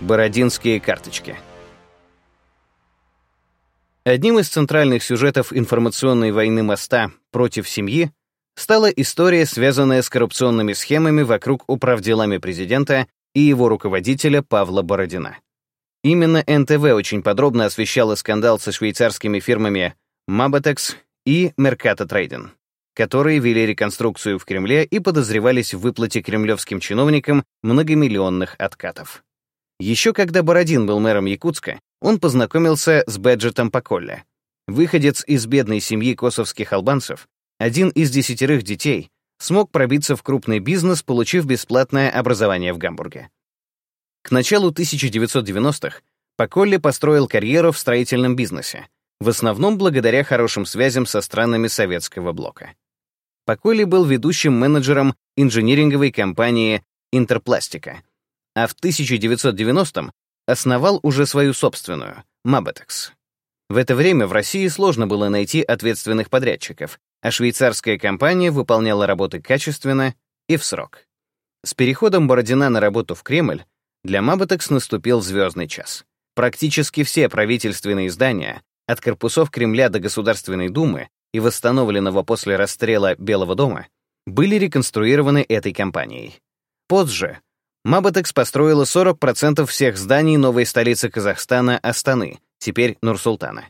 Бородинские карточки. Одним из центральных сюжетов информационной войны моста против семьи стала история, связанная с коррупционными схемами вокруг управделами президента и его руководителя Павла Бородина. Именно НТВ очень подробно освещала скандал со швейцарскими фирмами Mabotex и Mercato Trading, которые вели реконструкцию в Кремле и подозревались в выплате кремлевским чиновникам многомиллионных откатов. Еще когда Бородин был мэром Якутска, он познакомился с Бэджетом Поколле. Выходец из бедной семьи косовских албанцев, один из десятерых детей, смог пробиться в крупный бизнес, получив бесплатное образование в Гамбурге. К началу 1990-х Поколле построил карьеру в строительном бизнесе, в основном благодаря хорошим связям со странами советского блока. Поколле был ведущим менеджером инжиниринговой компании «Интерпластика», а в 1990-м основал уже свою собственную, Mabotex. В это время в России сложно было найти ответственных подрядчиков, а швейцарская компания выполняла работы качественно и в срок. С переходом Бородина на работу в Кремль для Mabotex наступил звездный час. Практически все правительственные здания, от корпусов Кремля до Государственной Думы и восстановленного после расстрела Белого дома, были реконструированы этой компанией. Позже Mabotex построила 40% всех зданий новой столицы Казахстана Астаны, теперь Нур-Султана.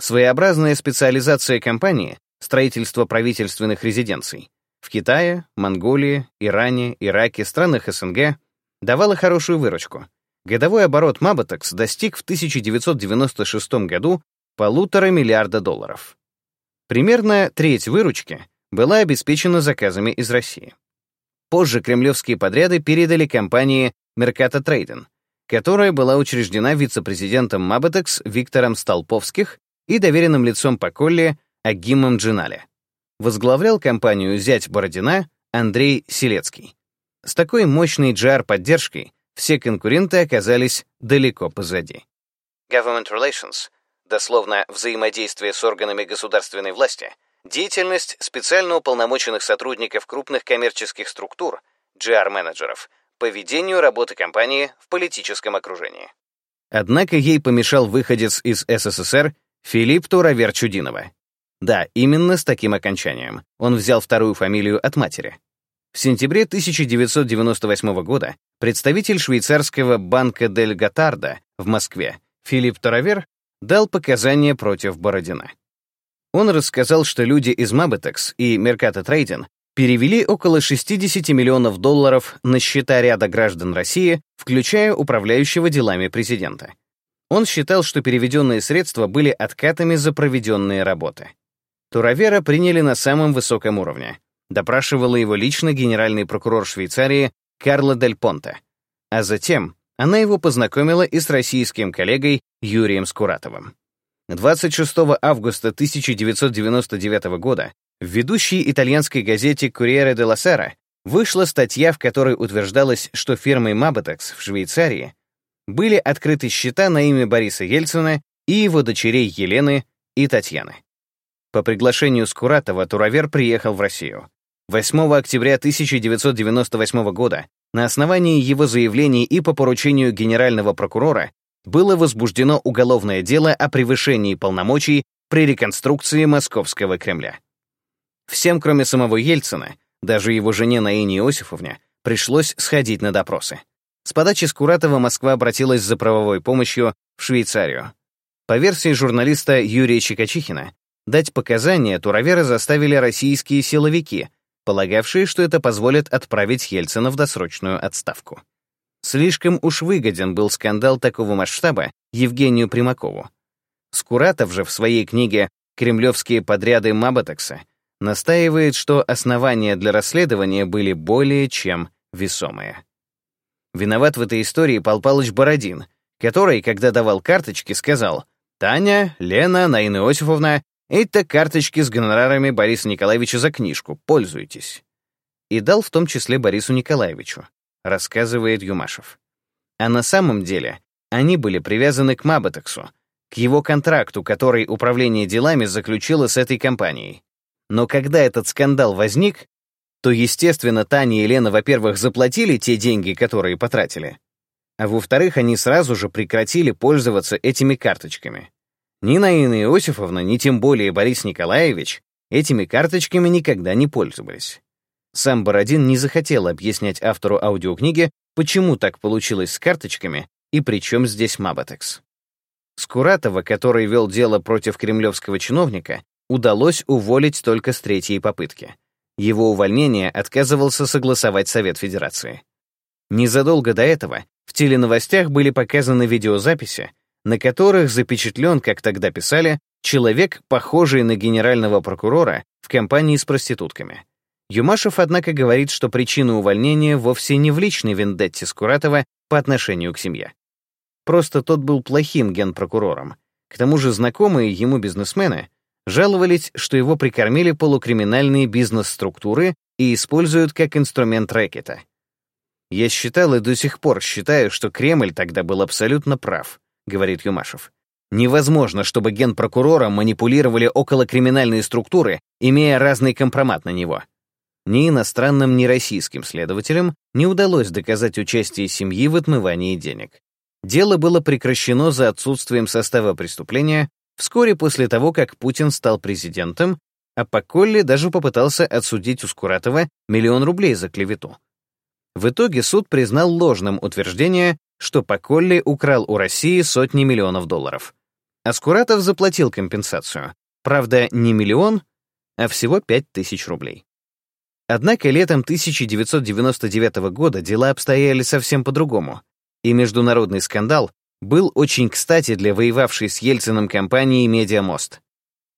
Своеобразная специализация компании — строительство правительственных резиденций в Китае, Монголии, Иране, Ираке, странах СНГ давала хорошую выручку. Годовой оборот Mabotex достиг в 1996 году полутора миллиарда долларов. Примерно треть выручки была обеспечена заказами из России. Позже кремлевские подряды передали компании Mercato Trading, которая была учреждена вице-президентом Mabotex Виктором Столповских и доверенным лицом по Колле Агимом Джинале. Возглавлял компанию зять Бородина Андрей Селецкий. С такой мощной GR-поддержкой все конкуренты оказались далеко позади. Government Relations, дословно взаимодействие с органами государственной власти — Деятельность специально уполномоченных сотрудников крупных коммерческих структур, GR-менеджеров, по ведению работы компании в политическом окружении. Однако ей помешал выходец из СССР Филипп Туравер Чудинова. Да, именно с таким окончанием. Он взял вторую фамилию от матери. В сентябре 1998 года представитель швейцарского банка Дель Готарда в Москве Филипп Туравер дал показания против Бородина. Он рассказал, что люди из Mabetex и Mercato Trading перевели около 60 миллионов долларов на счета ряда граждан России, включая управляющего делами президента. Он считал, что переведенные средства были откатами за проведенные работы. Туравера приняли на самом высоком уровне. Допрашивала его лично генеральный прокурор Швейцарии Карло Дель Понте. А затем она его познакомила и с российским коллегой Юрием Скуратовым. 26 августа 1999 года в ведущей итальянской газете «Corriere della Sera» вышла статья, в которой утверждалось, что фирмой Mabotex в Швейцарии были открыты счета на имя Бориса Ельцина и его дочерей Елены и Татьяны. По приглашению Скуратова Туравер приехал в Россию. 8 октября 1998 года на основании его заявлений и по поручению генерального прокурора было возбуждено уголовное дело о превышении полномочий при реконструкции Московского Кремля. Всем, кроме самого Ельцина, даже его жене Наине Иосифовне, пришлось сходить на допросы. С подачи Скуратова Москва обратилась за правовой помощью в Швейцарию. По версии журналиста Юрия Чикачихина, дать показания Туравера заставили российские силовики, полагавшие, что это позволит отправить Ельцина в досрочную отставку. Слишком уж выгоден был скандал такого масштаба Евгению Примакову. Скуратов же в своей книге «Кремлевские подряды Маботекса» настаивает, что основания для расследования были более чем весомые. Виноват в этой истории Пал Палыч Бородин, который, когда давал карточки, сказал «Таня, Лена, Наина Иосифовна, это карточки с гонорарами Бориса Николаевича за книжку, пользуйтесь». И дал в том числе Борису Николаевичу рассказывает Юмашев. А на самом деле они были привязаны к Маботексу, к его контракту, который управление делами заключило с этой компанией. Но когда этот скандал возник, то, естественно, Таня и Лена, во-первых, заплатили те деньги, которые потратили. А во-вторых, они сразу же прекратили пользоваться этими карточками. Ни Наина Иосифовна, ни тем более Борис Николаевич этими карточками никогда не пользовались. Сам Бородин не захотел объяснять автору аудиокниги, почему так получилось с карточками и при чем здесь Мабатекс. Скуратова, который вел дело против кремлевского чиновника, удалось уволить только с третьей попытки. Его увольнение отказывался согласовать Совет Федерации. Незадолго до этого в теленовостях были показаны видеозаписи, на которых запечатлен, как тогда писали, человек, похожий на генерального прокурора в компании с проститутками. Юмашев, однако, говорит, что причина увольнения вовсе не в личной вендетте Скуратова по отношению к семье. Просто тот был плохим генпрокурором. К тому же знакомые ему бизнесмены жаловались, что его прикормили полукриминальные бизнес-структуры и используют как инструмент рэкета. «Я считал и до сих пор считаю, что Кремль тогда был абсолютно прав», — говорит Юмашев. «Невозможно, чтобы генпрокурором манипулировали околокриминальные структуры, имея разный компромат на него. Ни иностранным, ни российским следователям не удалось доказать участие семьи в отмывании денег. Дело было прекращено за отсутствием состава преступления вскоре после того, как Путин стал президентом, а Поколли даже попытался отсудить у Скуратова миллион рублей за клевету. В итоге суд признал ложным утверждение, что Поколли украл у России сотни миллионов долларов. А Скуратов заплатил компенсацию. Правда, не миллион, а всего пять тысяч рублей. Однако летом 1999 года дела обстояли совсем по-другому, и международный скандал был очень кстати для воевавшей с Ельцином компании «Медиамост».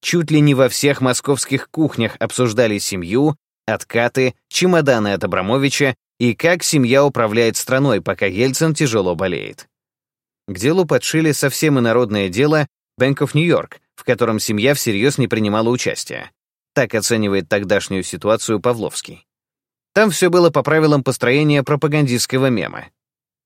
Чуть ли не во всех московских кухнях обсуждали семью, откаты, чемоданы от Абрамовича и как семья управляет страной, пока Ельцин тяжело болеет. К делу подшили совсем инородное дело Bank of New York, в котором семья всерьез не принимала участия. Так оценивает тогдашнюю ситуацию Павловский. Там все было по правилам построения пропагандистского мема.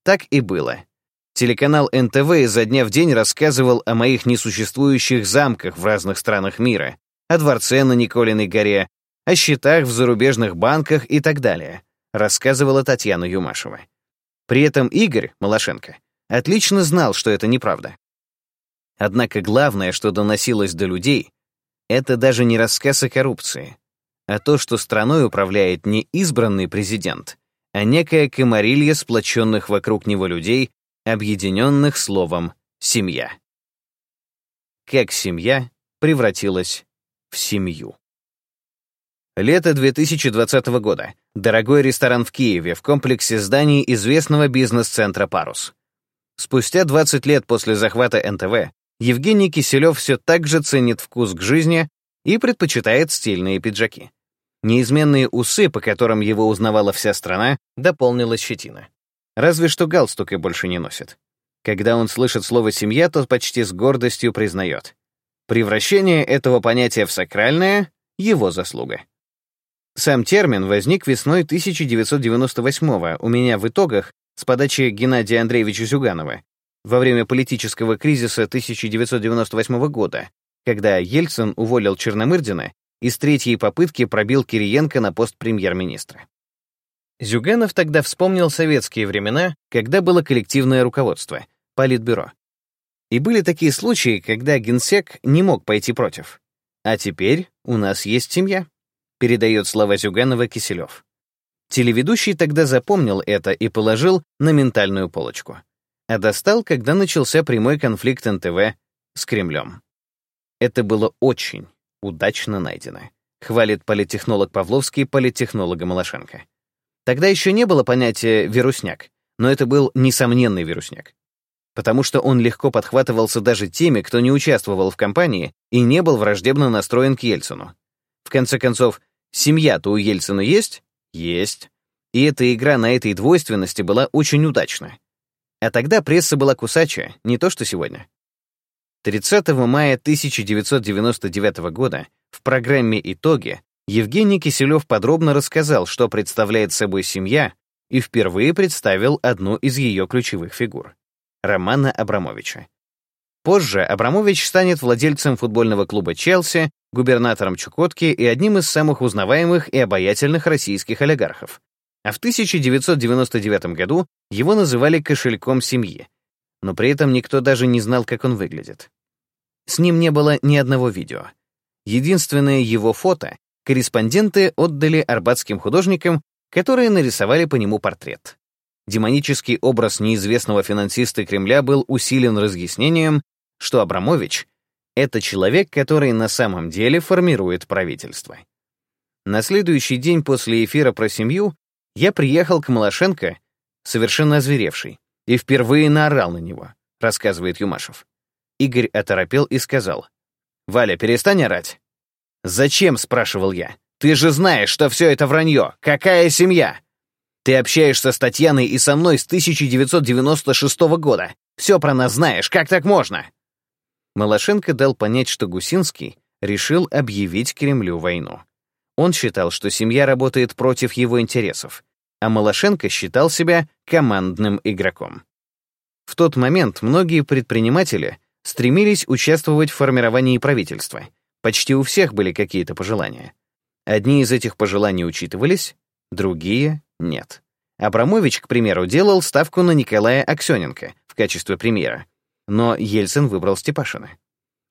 Так и было. Телеканал НТВ изо дня в день рассказывал о моих несуществующих замках в разных странах мира, о дворце на Николиной горе, о счетах в зарубежных банках и так далее, рассказывала Татьяна Юмашева. При этом Игорь Малашенко отлично знал, что это неправда. Однако главное, что доносилось до людей, это даже не рассказ о коррупции, а то, что страной управляет не избранный президент, а некая комарилья сплоченных вокруг него людей, объединенных словом «семья». Как семья превратилась в семью. Лето 2020 года. Дорогой ресторан в Киеве в комплексе зданий известного бизнес-центра «Парус». Спустя 20 лет после захвата НТВ Евгений Киселев все так же ценит вкус к жизни и предпочитает стильные пиджаки. Неизменные усы, по которым его узнавала вся страна, дополнила щетина. Разве что галстук и больше не носит. Когда он слышит слово «семья», то почти с гордостью признает. Превращение этого понятия в сакральное — его заслуга. Сам термин возник весной 1998 у меня в итогах с подачи Геннадия Андреевича Зюганова, во время политического кризиса 1998 года, когда Ельцин уволил Черномырдина и с третьей попытки пробил Кириенко на пост премьер-министра. Зюганов тогда вспомнил советские времена, когда было коллективное руководство, политбюро. И были такие случаи, когда генсек не мог пойти против. А теперь у нас есть семья, передает слова Зюганова Киселев. Телеведущий тогда запомнил это и положил на ментальную полочку а достал, когда начался прямой конфликт НТВ с Кремлем. Это было очень удачно найдено, хвалит политтехнолог Павловский политтехнолога Малашенко. Тогда еще не было понятия «вирусняк», но это был несомненный вирусняк. Потому что он легко подхватывался даже теми, кто не участвовал в кампании и не был враждебно настроен к Ельцину. В конце концов, семья-то у Ельцина есть? Есть. И эта игра на этой двойственности была очень удачна. А тогда пресса была кусачая, не то что сегодня. 30 мая 1999 года в программе «Итоги» Евгений Киселев подробно рассказал, что представляет собой семья, и впервые представил одну из ее ключевых фигур — Романа Абрамовича. Позже Абрамович станет владельцем футбольного клуба «Челси», губернатором Чукотки и одним из самых узнаваемых и обаятельных российских олигархов. А в 1999 году его называли кошельком семьи, но при этом никто даже не знал, как он выглядит. С ним не было ни одного видео. Единственное его фото корреспонденты отдали арбатским художникам, которые нарисовали по нему портрет. Демонический образ неизвестного финансиста Кремля был усилен разъяснением, что Абрамович — это человек, который на самом деле формирует правительство. На следующий день после эфира про семью я приехал к Малашенко, совершенно озверевший, и впервые наорал на него, рассказывает Юмашев. Игорь оторопел и сказал, «Валя, перестань орать». «Зачем?» — спрашивал я. «Ты же знаешь, что все это вранье. Какая семья?» «Ты общаешься с Татьяной и со мной с 1996 года. Все про нас знаешь. Как так можно?» Малашенко дал понять, что Гусинский решил объявить Кремлю войну. Он считал, что семья работает против его интересов, а Малашенко считал себя командным игроком. В тот момент многие предприниматели стремились участвовать в формировании правительства. Почти у всех были какие-то пожелания. Одни из этих пожеланий учитывались, другие — нет. Абрамович, к примеру, делал ставку на Николая Аксененко в качестве премьера, но Ельцин выбрал Степашина.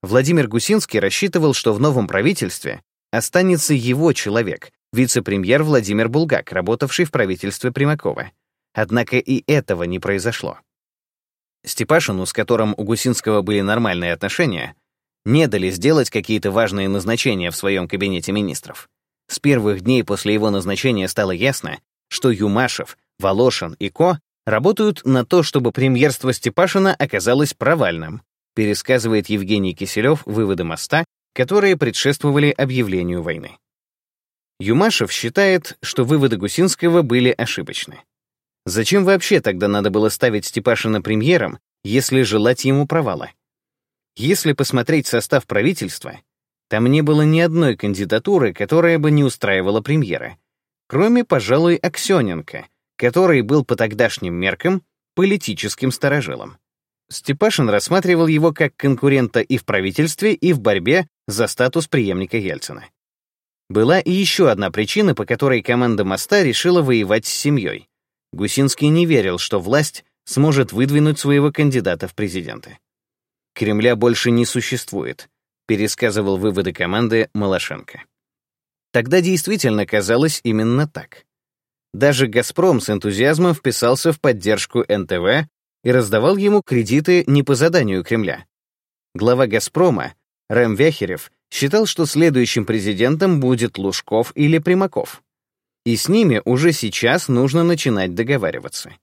Владимир Гусинский рассчитывал, что в новом правительстве останется его человек, вице-премьер Владимир Булгак, работавший в правительстве Примакова. Однако и этого не произошло. Степашину, с которым у Гусинского были нормальные отношения, не дали сделать какие-то важные назначения в своем кабинете министров. С первых дней после его назначения стало ясно, что Юмашев, Волошин и Ко работают на то, чтобы премьерство Степашина оказалось провальным, пересказывает Евгений Киселев выводы моста которые предшествовали объявлению войны. Юмашев считает, что выводы Гусинского были ошибочны. Зачем вообще тогда надо было ставить Степашина премьером, если желать ему провала? Если посмотреть состав правительства, там не было ни одной кандидатуры, которая бы не устраивала премьера, кроме, пожалуй, Аксененко, который был по тогдашним меркам политическим старожилом. Степашин рассматривал его как конкурента и в правительстве, и в борьбе за статус преемника Ельцина. Была и еще одна причина, по которой команда моста решила воевать с семьей. Гусинский не верил, что власть сможет выдвинуть своего кандидата в президенты. Кремля больше не существует, пересказывал выводы команды Малашенко. Тогда действительно казалось именно так. Даже «Газпром» с энтузиазмом вписался в поддержку НТВ и раздавал ему кредиты не по заданию Кремля. Глава «Газпрома» Рэм Вяхерев считал, что следующим президентом будет Лужков или Примаков. И с ними уже сейчас нужно начинать договариваться.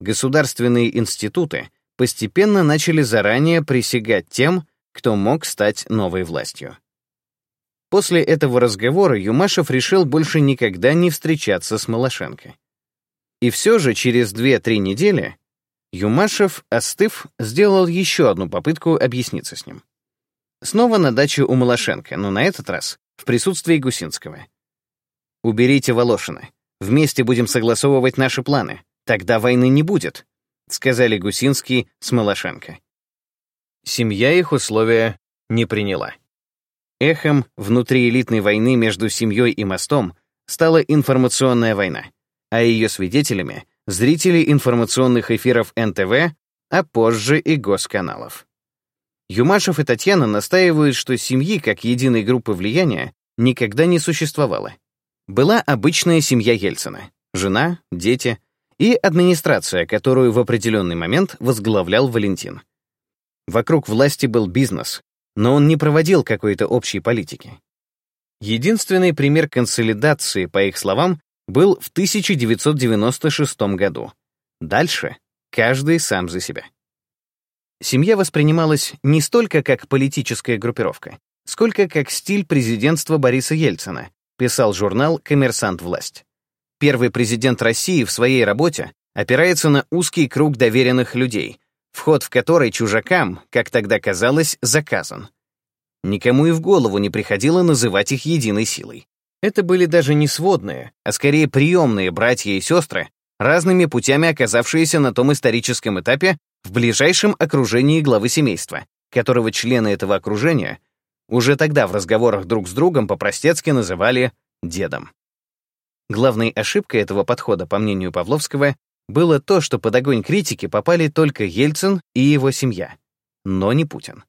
Государственные институты постепенно начали заранее присягать тем, кто мог стать новой властью. После этого разговора Юмашев решил больше никогда не встречаться с Малашенко. И все же через 2-3 недели Юмашев, остыв, сделал еще одну попытку объясниться с ним. Снова на даче у Малашенко, но на этот раз в присутствии Гусинского. «Уберите Волошина. Вместе будем согласовывать наши планы. Тогда войны не будет», — сказали Гусинский с Малашенко. Семья их условия не приняла. Эхом внутри элитной войны между семьей и мостом стала информационная война, а ее свидетелями — зрители информационных эфиров НТВ, а позже и госканалов. Юмашев и Татьяна настаивают, что семьи, как единой группы влияния, никогда не существовало. Была обычная семья Ельцина — жена, дети и администрация, которую в определенный момент возглавлял Валентин. Вокруг власти был бизнес, но он не проводил какой-то общей политики. Единственный пример консолидации, по их словам, был в 1996 году. Дальше каждый сам за себя. Семья воспринималась не столько как политическая группировка, сколько как стиль президентства Бориса Ельцина, писал журнал «Коммерсант. Власть». Первый президент России в своей работе опирается на узкий круг доверенных людей, вход в который чужакам, как тогда казалось, заказан. Никому и в голову не приходило называть их единой силой. Это были даже не сводные, а скорее приемные братья и сестры, разными путями оказавшиеся на том историческом этапе в ближайшем окружении главы семейства, которого члены этого окружения уже тогда в разговорах друг с другом по-простецки называли дедом. Главной ошибкой этого подхода, по мнению Павловского, было то, что под огонь критики попали только Ельцин и его семья, но не Путин.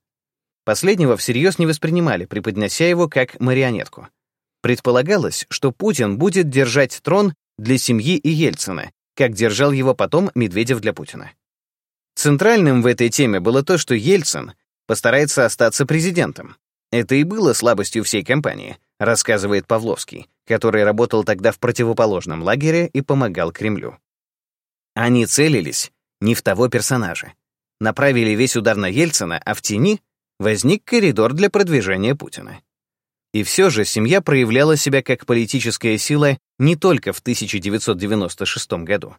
Последнего всерьез не воспринимали, преподнося его как марионетку. Предполагалось, что Путин будет держать трон для семьи и Ельцина, как держал его потом Медведев для Путина. Центральным в этой теме было то, что Ельцин постарается остаться президентом. Это и было слабостью всей кампании, рассказывает Павловский, который работал тогда в противоположном лагере и помогал Кремлю. Они целились не в того персонажа. Направили весь удар на Ельцина, а в тени возник коридор для продвижения Путина. И все же семья проявляла себя как политическая сила не только в 1996 году.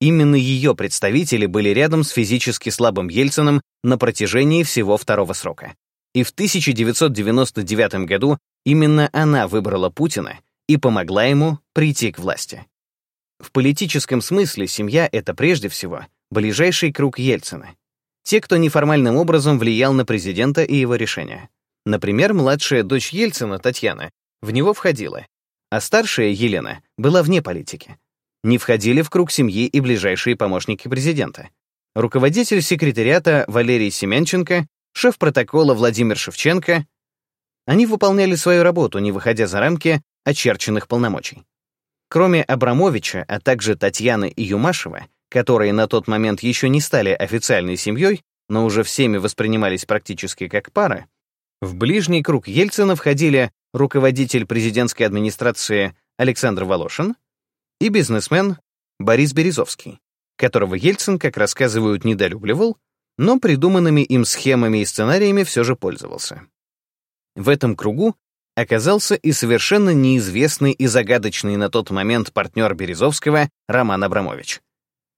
Именно ее представители были рядом с физически слабым Ельцином на протяжении всего второго срока. И в 1999 году именно она выбрала Путина и помогла ему прийти к власти. В политическом смысле семья — это прежде всего ближайший круг Ельцина. Те, кто неформальным образом влиял на президента и его решения. Например, младшая дочь Ельцина, Татьяна, в него входила, а старшая, Елена, была вне политики. Не входили в круг семьи и ближайшие помощники президента. Руководитель секретариата Валерий Семенченко, шеф протокола Владимир Шевченко. Они выполняли свою работу, не выходя за рамки очерченных полномочий. Кроме Абрамовича, а также Татьяны и Юмашева, которые на тот момент еще не стали официальной семьей, но уже всеми воспринимались практически как пара, в ближний круг Ельцина входили руководитель президентской администрации Александр Волошин и бизнесмен Борис Березовский, которого Ельцин, как рассказывают, недолюбливал, но придуманными им схемами и сценариями все же пользовался. В этом кругу оказался и совершенно неизвестный и загадочный на тот момент партнер Березовского Роман Абрамович.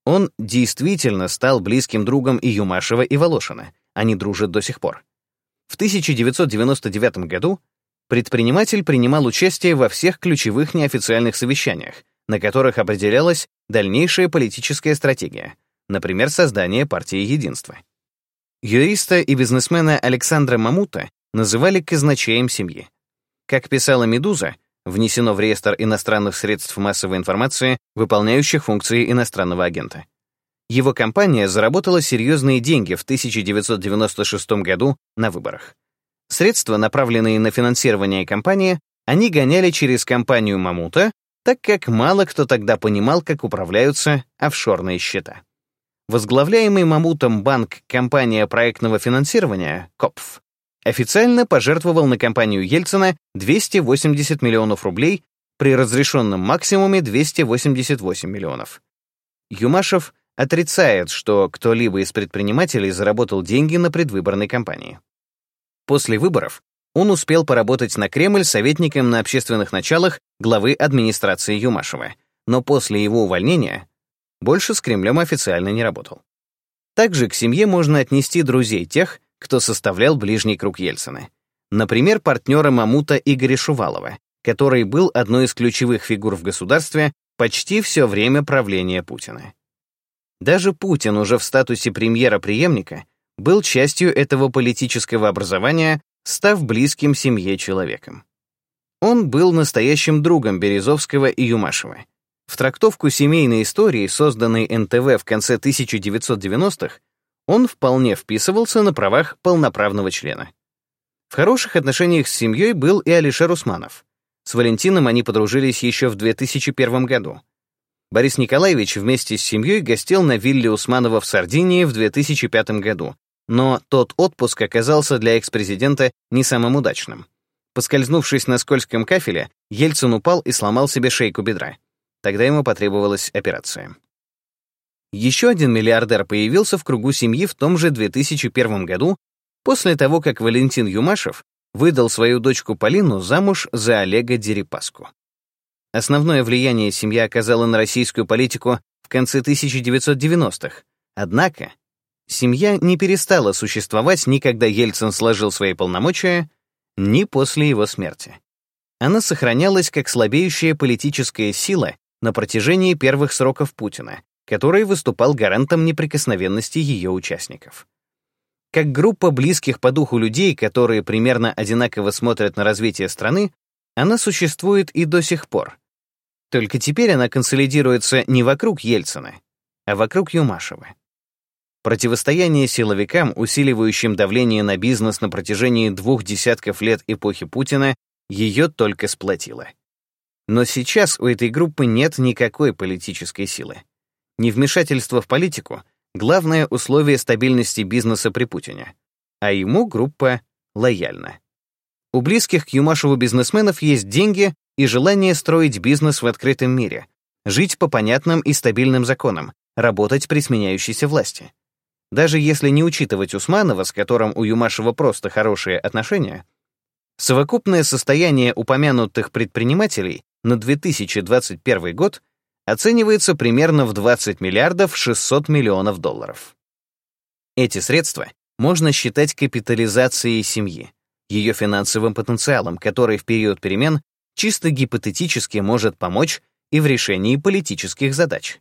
Он действительно стал близким другом и Юмашева, и Волошина. Они дружат до сих пор. В 1999 году предприниматель принимал участие во всех ключевых неофициальных совещаниях, на которых определялась дальнейшая политическая стратегия, например, создание партии единства. Юриста и бизнесмена Александра Мамута называли казначеем семьи. Как писала «Медуза», внесено в реестр иностранных средств массовой информации, выполняющих функции иностранного агента. Его компания заработала серьезные деньги в 1996 году на выборах. Средства, направленные на финансирование компании, они гоняли через компанию «Мамута», так как мало кто тогда понимал, как управляются офшорные счета. Возглавляемый Мамутом банк компания проектного финансирования «КОПФ» официально пожертвовал на компанию Ельцина 280 миллионов рублей при разрешенном максимуме 288 миллионов. Юмашев отрицает, что кто-либо из предпринимателей заработал деньги на предвыборной кампании. После выборов он успел поработать на Кремль советником на общественных началах главы администрации Юмашева, но после его увольнения больше с Кремлем официально не работал. Также к семье можно отнести друзей тех, кто составлял ближний круг Ельцина. Например, партнера Мамута Игоря Шувалова, который был одной из ключевых фигур в государстве почти все время правления Путина. Даже Путин уже в статусе премьера-преемника был частью этого политического образования, став близким семье человеком. Он был настоящим другом Березовского и Юмашева. В трактовку семейной истории, созданной НТВ в конце 1990-х, он вполне вписывался на правах полноправного члена. В хороших отношениях с семьей был и Алишер Усманов. С Валентином они подружились еще в 2001 году. Борис Николаевич вместе с семьей гостил на вилле Усманова в Сардинии в 2005 году, но тот отпуск оказался для экс-президента не самым удачным. Поскользнувшись на скользком кафеле, Ельцин упал и сломал себе шейку бедра. Тогда ему потребовалась операция. Еще один миллиардер появился в кругу семьи в том же 2001 году, после того, как Валентин Юмашев выдал свою дочку Полину замуж за Олега Дерипаску. Основное влияние семья оказала на российскую политику в конце 1990-х. Однако, семья не перестала существовать ни когда Ельцин сложил свои полномочия, ни после его смерти. Она сохранялась как слабеющая политическая сила на протяжении первых сроков Путина, который выступал гарантом неприкосновенности ее участников. Как группа близких по духу людей, которые примерно одинаково смотрят на развитие страны, она существует и до сих пор, Только теперь она консолидируется не вокруг Ельцина, а вокруг Юмашева. Противостояние силовикам, усиливающим давление на бизнес на протяжении двух десятков лет эпохи Путина, ее только сплотило. Но сейчас у этой группы нет никакой политической силы. Невмешательство в политику — главное условие стабильности бизнеса при Путине, а ему группа лояльна. У близких к Юмашеву бизнесменов есть деньги и желание строить бизнес в открытом мире, жить по понятным и стабильным законам, работать при сменяющейся власти. Даже если не учитывать Усманова, с которым у Юмашева просто хорошие отношения, совокупное состояние упомянутых предпринимателей на 2021 год оценивается примерно в 20 миллиардов 600 миллионов долларов. Эти средства можно считать капитализацией семьи, ее финансовым потенциалом, который в период перемен чисто гипотетически может помочь и в решении политических задач.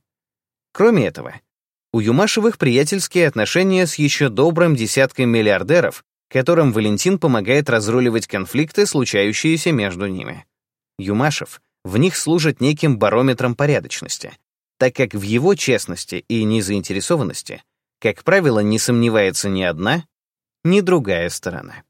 Кроме этого, у Юмашевых приятельские отношения с еще добрым десятком миллиардеров, которым Валентин помогает разруливать конфликты, случающиеся между ними. Юмашев в них служит неким барометром порядочности, так как в его честности и незаинтересованности, как правило, не сомневается ни одна, ни другая сторона.